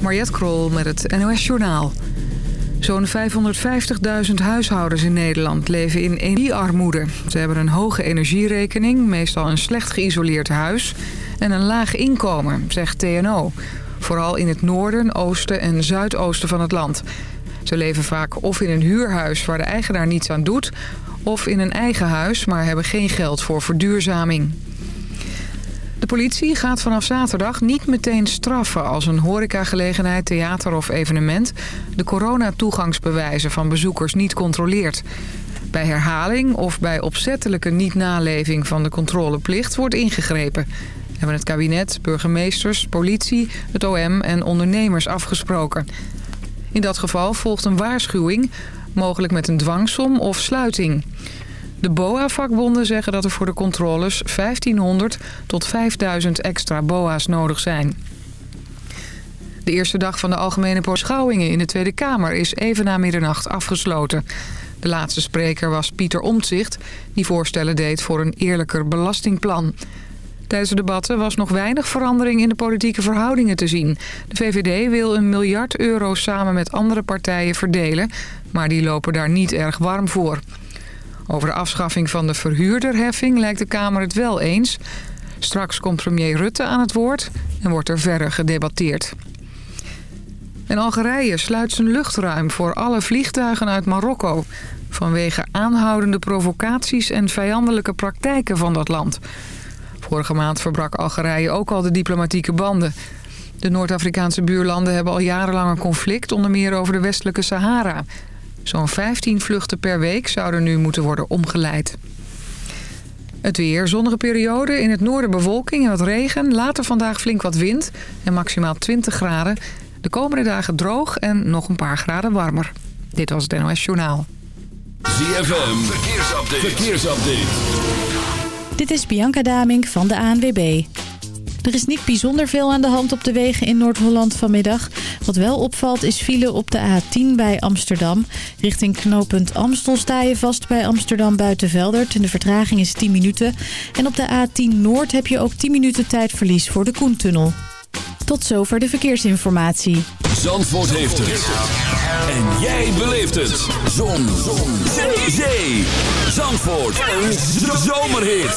Mariette Krol met het NOS Journaal. Zo'n 550.000 huishoudens in Nederland leven in energiearmoede. Ze hebben een hoge energierekening, meestal een slecht geïsoleerd huis... en een laag inkomen, zegt TNO. Vooral in het noorden, oosten en zuidoosten van het land. Ze leven vaak of in een huurhuis waar de eigenaar niets aan doet... of in een eigen huis, maar hebben geen geld voor verduurzaming. De politie gaat vanaf zaterdag niet meteen straffen als een horecagelegenheid, theater of evenement de coronatoegangsbewijzen van bezoekers niet controleert. Bij herhaling of bij opzettelijke niet-naleving van de controleplicht wordt ingegrepen. Hebben het kabinet, burgemeesters, politie, het OM en ondernemers afgesproken. In dat geval volgt een waarschuwing, mogelijk met een dwangsom of sluiting. De BOA-vakbonden zeggen dat er voor de controles 1500 tot 5000 extra BOA's nodig zijn. De eerste dag van de algemene beschouwingen in de Tweede Kamer is even na middernacht afgesloten. De laatste spreker was Pieter Omtzigt, die voorstellen deed voor een eerlijker belastingplan. Tijdens de debatten was nog weinig verandering in de politieke verhoudingen te zien. De VVD wil een miljard euro samen met andere partijen verdelen, maar die lopen daar niet erg warm voor. Over de afschaffing van de verhuurderheffing lijkt de Kamer het wel eens. Straks komt premier Rutte aan het woord en wordt er verder gedebatteerd. En Algerije sluit zijn luchtruim voor alle vliegtuigen uit Marokko... vanwege aanhoudende provocaties en vijandelijke praktijken van dat land. Vorige maand verbrak Algerije ook al de diplomatieke banden. De Noord-Afrikaanse buurlanden hebben al jarenlang een conflict... onder meer over de westelijke Sahara... Zo'n 15 vluchten per week zouden nu moeten worden omgeleid. Het weer, zonnige periode, in het noorden bewolking en wat regen. Later vandaag flink wat wind en maximaal 20 graden. De komende dagen droog en nog een paar graden warmer. Dit was het NOS Journaal. ZFM, verkeersupdate. verkeersupdate. Dit is Bianca Damink van de ANWB. Er is niet bijzonder veel aan de hand op de wegen in Noord-Holland vanmiddag. Wat wel opvalt is file op de A10 bij Amsterdam. Richting knooppunt Amstel sta je vast bij Amsterdam Buitenveldert. En de vertraging is 10 minuten. En op de A10 Noord heb je ook 10 minuten tijdverlies voor de Koentunnel. Tot zover de verkeersinformatie. Zandvoort heeft het. En jij beleeft het. Zon. Zon. Zee. Zandvoort. Een zomerhit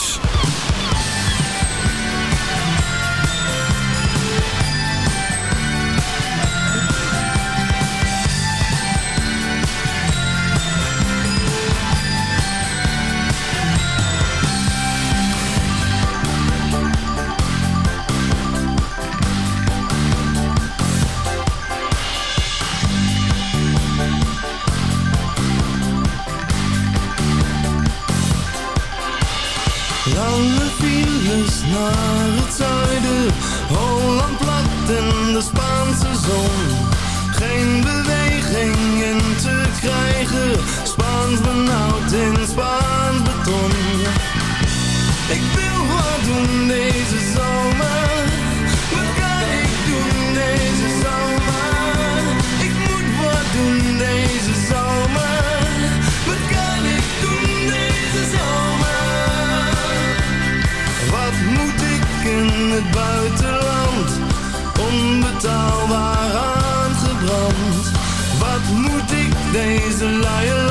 En de Spaanse zon. Geen beweging in te krijgen, Spaans benauwd in Spaans beton. Ik wil wat doen deze The a liar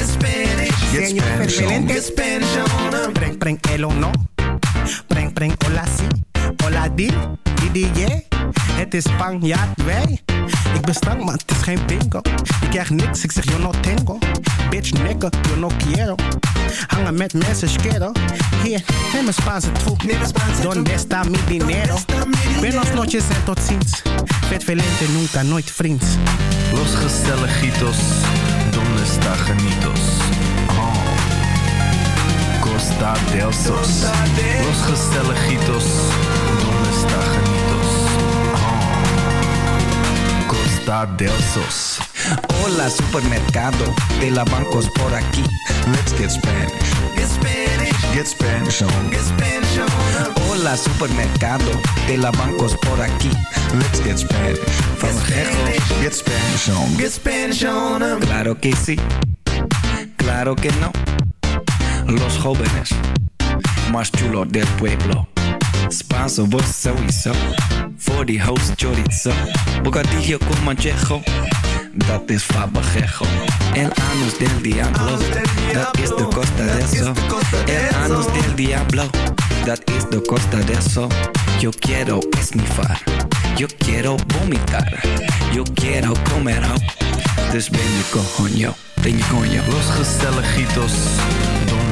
Spanish. Get Spanish on. Get Spanish on. Preng, preng, el o no. Preng, preng, hola si. Hola di, di, di, yeah. Het is Spanjaard, wij. Ik ben stank, maar het is geen bingo. Ik krijg niks, ik zeg yo no tengo. Bitch, nigga, yo no quiero. Hangen met mensen, schero. Hier, neem een Spaanse troep. Donde está mi dinero? Buenos noches en tot ziens. Vet velente, nunca, nooit vriends. Los gezelligitos, donde está genitos? Costa del Sos. Los Gestelejitos, donde está Janitos? Oh. Costa del Sos. Hola, supermercado de la bancos por aquí. Let's get Spanish. Get Spanish. Get Spanish on. Get Spanish on. Hola, supermercado de la bancos por aquí. Let's get Spanish. Vamos, lejos. Get Spanish on. Get Spanish on. Claro que sí, claro que no. Los jóvenes más chulos del pueblo. Spanso, vos sowieso. Voor die host chorizo. Bocadillo con manchejo. Dat is fabajejo. El anus del diablo. Dat is de costa de eso. El anus del diablo. Dat is de costa de eso. Yo quiero esnifar. Yo quiero vomitar. Yo quiero comer ho. Dus ben je coño. Ben je coño. Los donde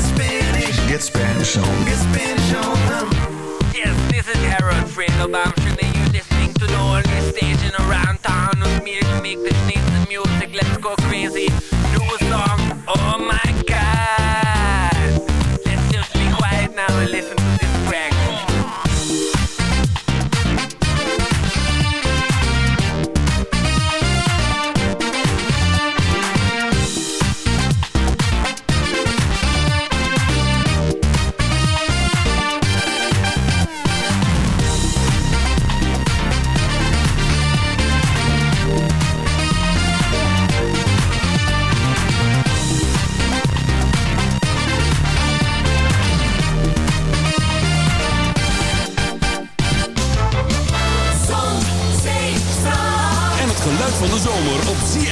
Get Spanish. Get Spanish on. Get Spanish on 'em. Yes, this is Harold Friedelbaum. Should you're listening to the only station around town with me to make the sneeze the music. Let's go crazy. Do a song. Oh my god. Let's just be quiet now and listen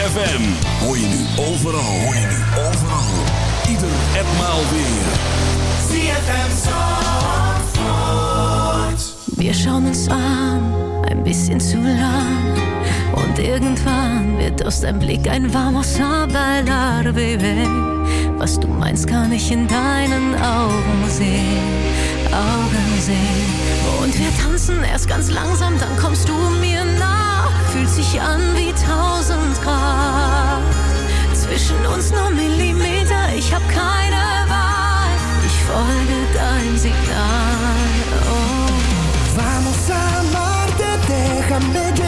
ZFM. Hoor je nu overal. Hoor je nu overal. Ieder en maal weer. ZFM Zandvoort. Wir schauen uns an, ein bisschen zu lang. Und irgendwann wird aus deinem Blick ein vamos a bailar, baby. Was du meinst, kann ich in deinen Augen sehen, Augen sehen. Und wir tanzen erst ganz langsam, dann kommst du mir. Fühlt sich an wie tausend Grad. Zwischen uns nur Millimeter, ich hab keine Wahl. Ich folge dein Signal. Oh. Vamos a amarte, déjame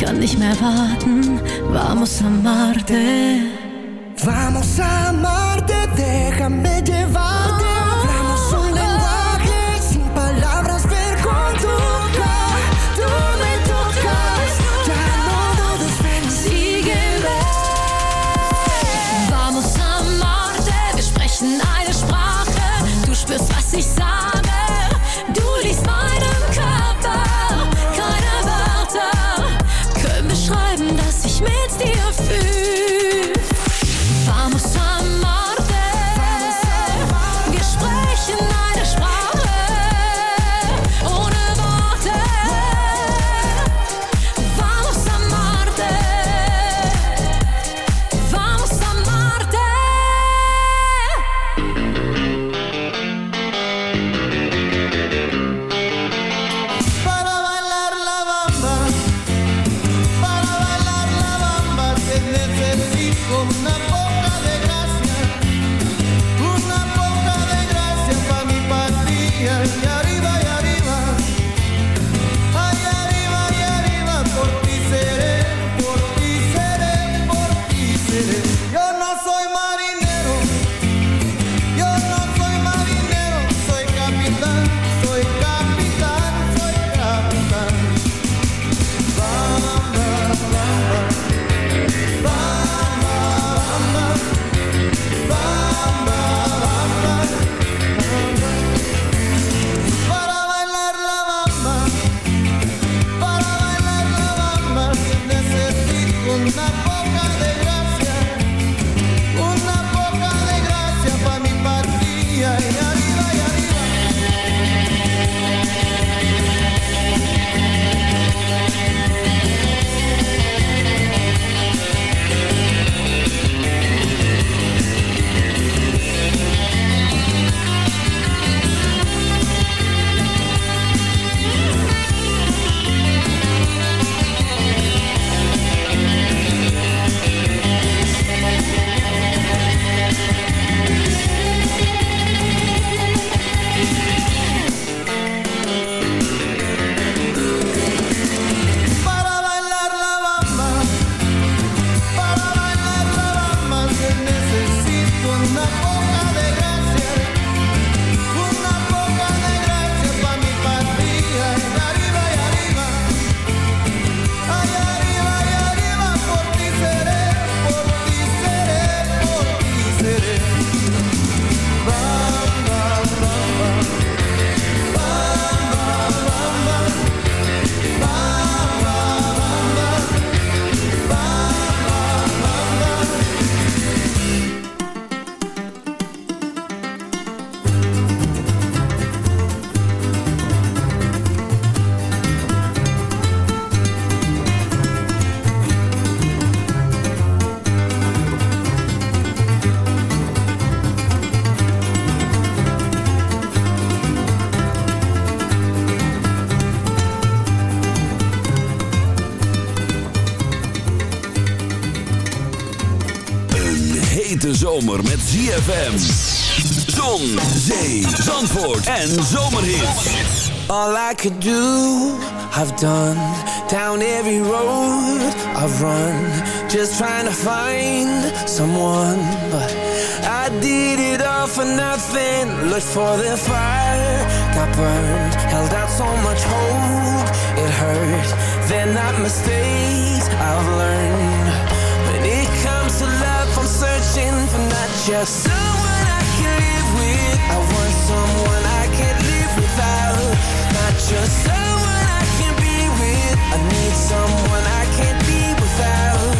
kann nicht mehr warten. Vamos a amarte. Vamos a amarte, déjame llevarte. Zomer met ZFM. Zon, zee, zandvoort en zomerhits. All I could do, I've done. Down every road I've run. Just trying to find someone. But I did it all for nothing. Looked for the fire, got burned Held out so much hope, it hurt. They're not mistakes. I've learned just someone I can live with. I want someone I can't live without. Not just someone I can be with. I need someone I can't be without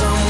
someone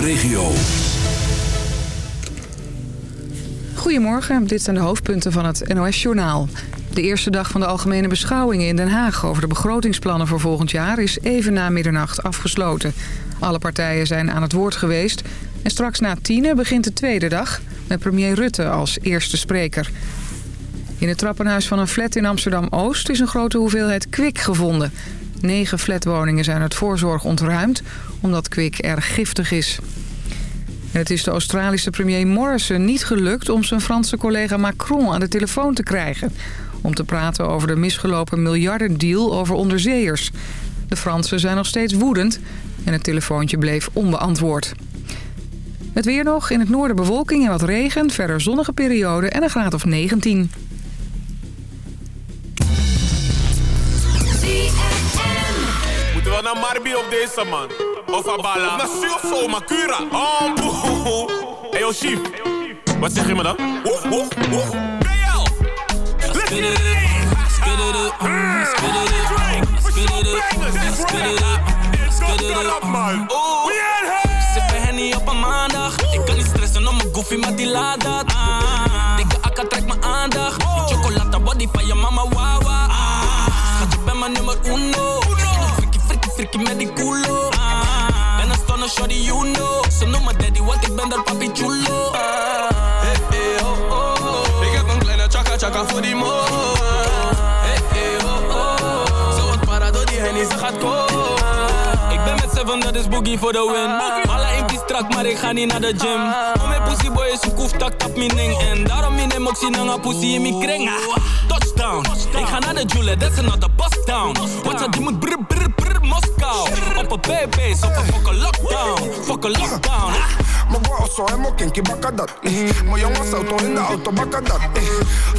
Regio. Goedemorgen, dit zijn de hoofdpunten van het NOS-journaal. De eerste dag van de algemene beschouwingen in Den Haag... over de begrotingsplannen voor volgend jaar is even na middernacht afgesloten. Alle partijen zijn aan het woord geweest. En straks na tienen begint de tweede dag... met premier Rutte als eerste spreker. In het trappenhuis van een flat in Amsterdam-Oost... is een grote hoeveelheid kwik gevonden. Negen flatwoningen zijn uit voorzorg ontruimd... omdat kwik erg giftig is. Het is de Australische premier Morrison niet gelukt om zijn Franse collega Macron aan de telefoon te krijgen. Om te praten over de misgelopen miljardendeal over onderzeeërs. De Fransen zijn nog steeds woedend en het telefoontje bleef onbeantwoord. Het weer nog, in het noorden bewolking en wat regen, verder zonnige periode en een graad of 19. Naar Marbi op deze man? Of Abala? Of naar Surfo, Makura? Oh, boe. Hey, yo, chief. Wat zeg je me dan? Oef, oef, oef. BL! Let's get it in! Spit it up, spit it up, spit it up, spit it up, spit it up, man. Sippen Henny op een maandag. Ik kan niet stressen om mijn goofy, maar die laat dat. Ah. Dikke akka trekt mijn aandacht. Chocolata body van je mama, wawa. Schat, je bent mijn nummer uno. Frikkie met die culo. Ben een stunner, shorty, you know. Ze noemen daddy, want ik ben daar papi chulo. Hey, hey, oh, oh. Ik heb een kleine chaka chaka voor die mo. Hey, hey, oh, oh. Zo wat para door die hennie, ze gaat komen. Ik ben met seven, dat is boogie voor de win. Alle impies strak, maar ik ga niet naar de gym. Om mijn pussy boy is koef, tak tap mijn ding. En daarom in hem ook zien hangen pussy in mijn kring. Ah, Touchdown, ik ga naar de Jule, that's another bust down. Wat die moet brr brr brr Moskou. Op een baby's, op een fucking lockdown. Fucking lockdown. Mijn bro zo helemaal kinky bakken dat. eh. Mijn jongens auto in de auto bakken dat. eh.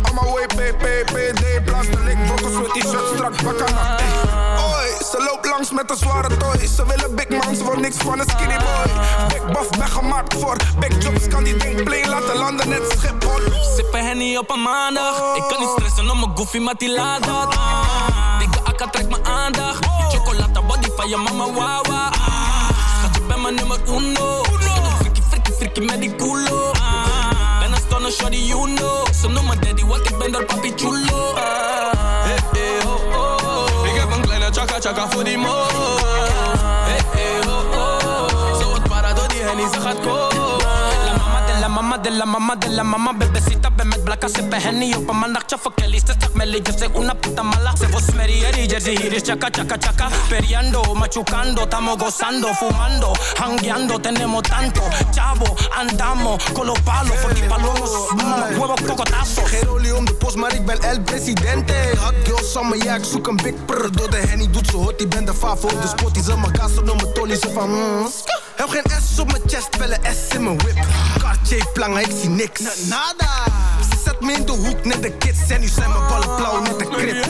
Allemaal way PPPD blaster lik brokkels met die shirt strak bakken dat. eh. Oi, ze loopt langs met een zware toy. Ze willen big man, ze wil niks van een skinny boy. Big buff ben gemaakt voor big jobs, kan die ding plane laten landen net Schiphol. Sippen Henny op een maandag. Ik kan niet stressen om mijn goofy, maar die laat dat. Ah. Dikke akka trekt mijn aandacht. Body je mama, wawa. Schat, je bent mijn nummer uno. Frikkie, frikkie, frikkie met die culo. Ben een stunner, shorty, you know. Ze noemen daddy, want ik ben daar papi chulo. Hey, hey, oh, oh, oh. Ik heb een kleine chaka chaka voor die mo. Hey, hey, oh, oh. Zo wat para door die hennie, ze gaat komen. La mama de la mama de la mama Bebecita, ven met blakka, sippen Henny op een maandag Tjaffa Kelly, ze stak me yo soy una puta mala Se vos merieri, jersey hier is chaka chaka chaka Periando, machucando, estamos gozando Fumando, hangueando, tenemos tanto Chavo, andamos con los palos Voor die palomos, huevo cocotazo Geen olie om de post, maar ik ben El Presidente. Hot girl summer, ja, ik zoek een big prr. Door de henny doet ze hot, ik ben de favo de spot. Die ze mijn gas op mijn tolly, ze van mm. Heb geen S op mijn chest, wel een S in mijn whip. Cartier plangen, ik zie niks. Nada. Ze zet me in de hoek, net de kids. En nu zijn mijn ballen blauw, net de krip.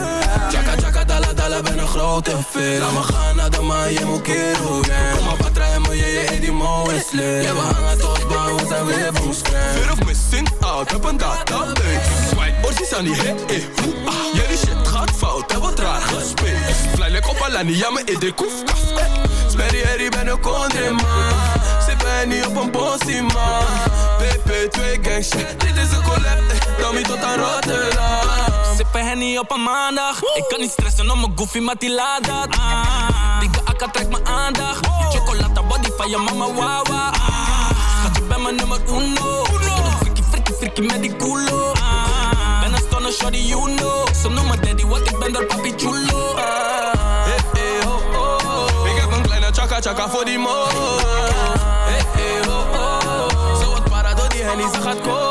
Chaka chaka dala dala, ben een grote fit. Laat me gaan naar de maan, je moet gang. Kom maar patra en me, je je die mo is lit. Ja, we hangen tot bang, we zijn weer van scratch. Fear of missing out, heb een database. Swipe, orsies aan die hit, eh, hoe, ah. Jullie shit gaat fout, heb wat raar gespeeld. Fly like op Alani, ja, me in de koef, kaf, eh. Sperry, herrie, ben een kondre, man. Ben niet op een bossie, man. PP2 gang shit, dit is een collab, eh. Tommy tot aan Rotterdam. Sippen Henny op een maandag. Ik kan niet stressen om mijn goofy, maar die laat dat. Ah. Dikke akka trekt mijn aandacht. Chocolata body van je mama, wawa Schat, je bent mijn nummer uno. Frikkie, frikkie, frikkie met die culo. Ben een stunner, shorty, you know. Ze noemen daddy, want ik ben daar papi chulo. Hey, hey, oh, oh, oh. Ik heb een kleine chaka chaka voor die mo. Para door die hennie, ze gaat komen.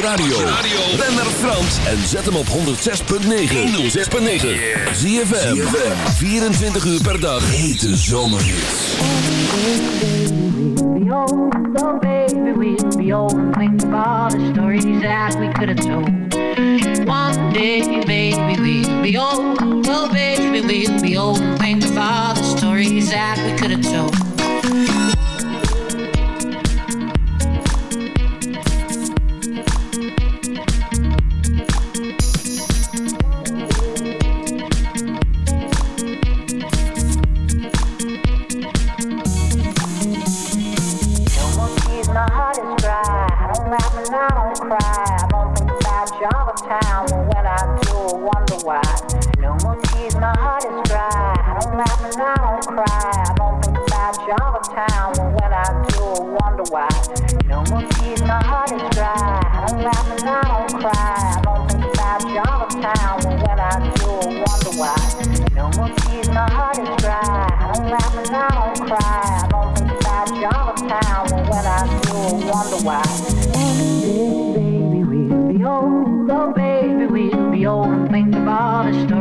radio. Ben naar Frans en zet hem op 106.9. 106.9. Zie 24 uur per dag. Hete zomer. Old, oh baby, we'll be old. Think of all the stories that we could have told. One day, baby, we'll be old. Oh, baby, we be old. Think of all the stories that we could have told.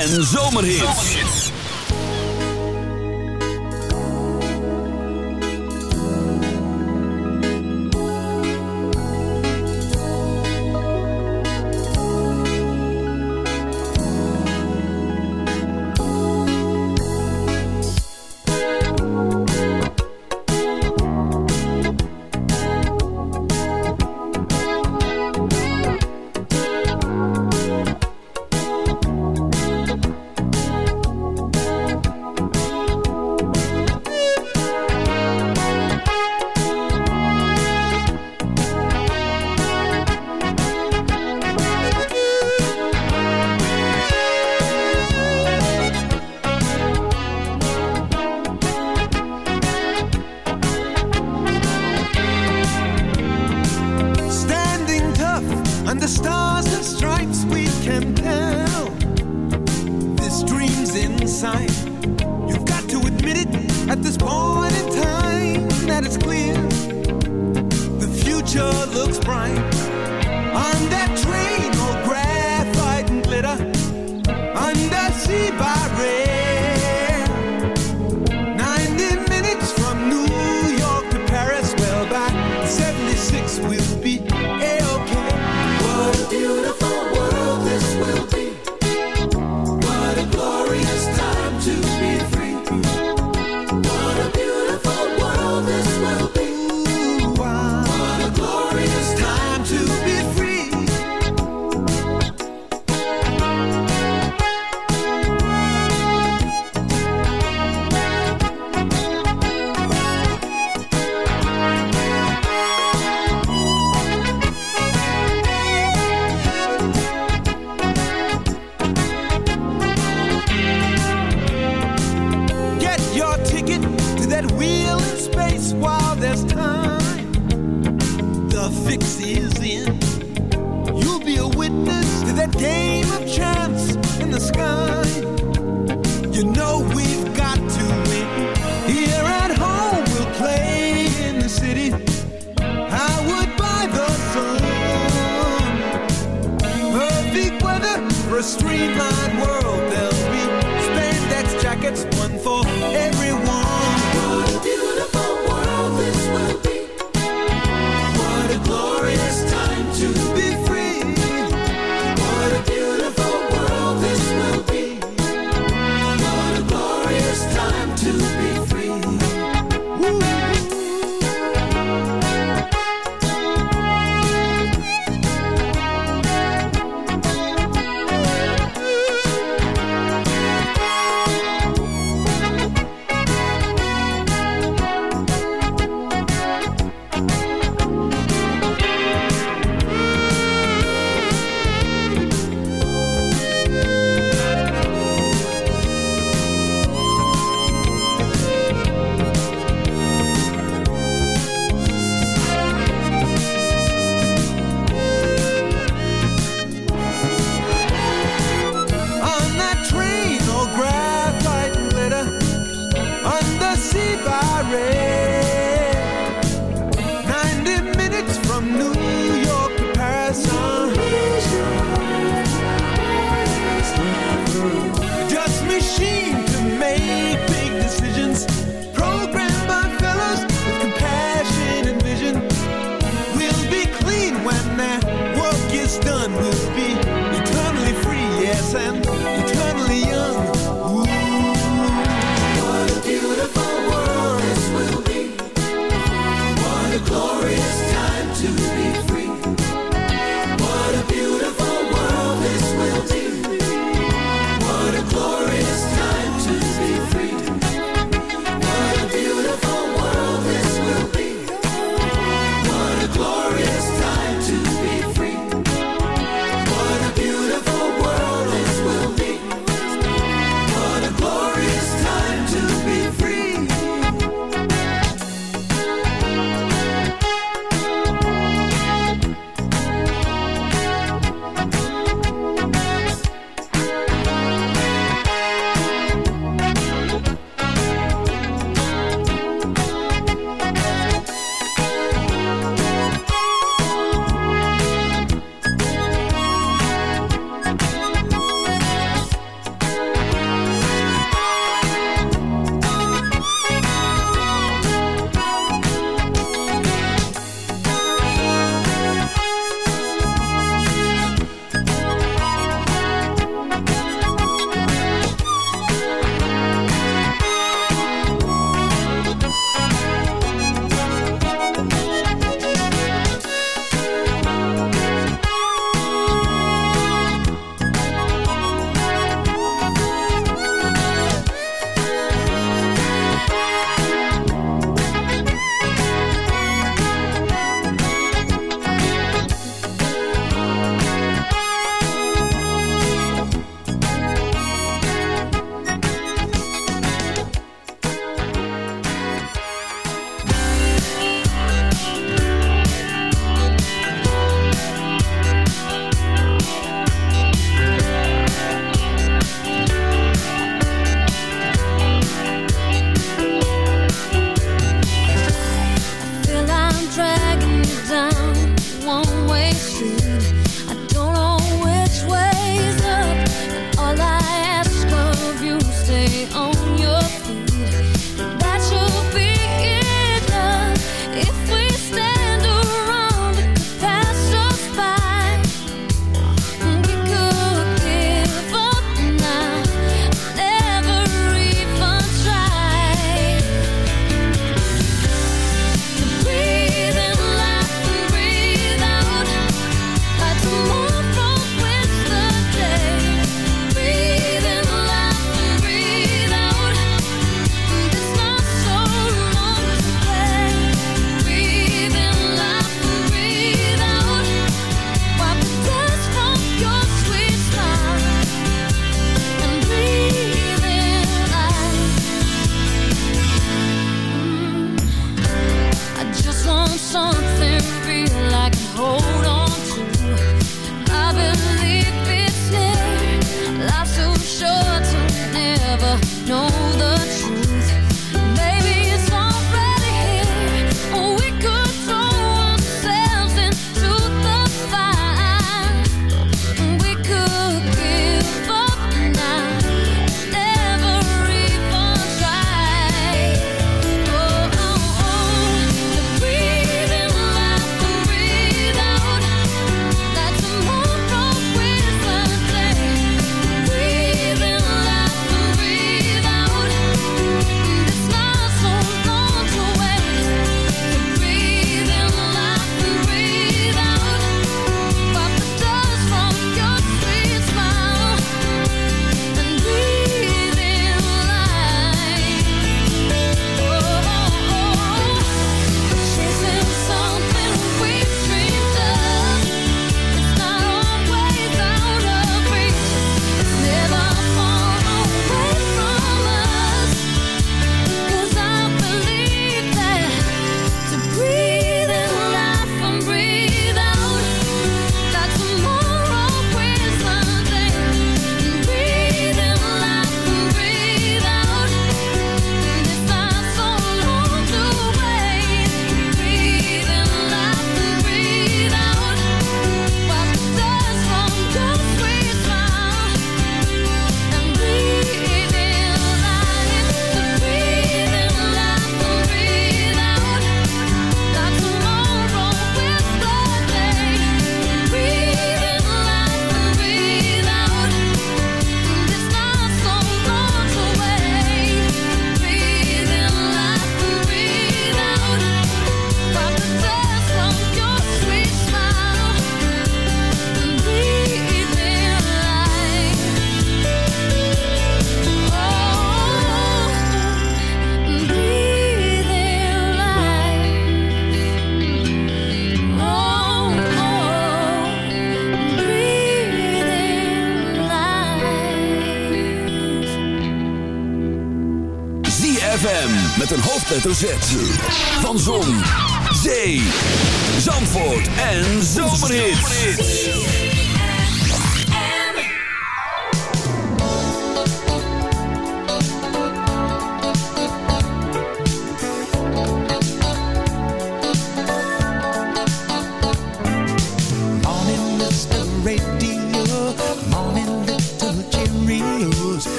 en zomerhits. a streamlined world. There'll be spandex jackets One for everyone. What a beautiful world this will be.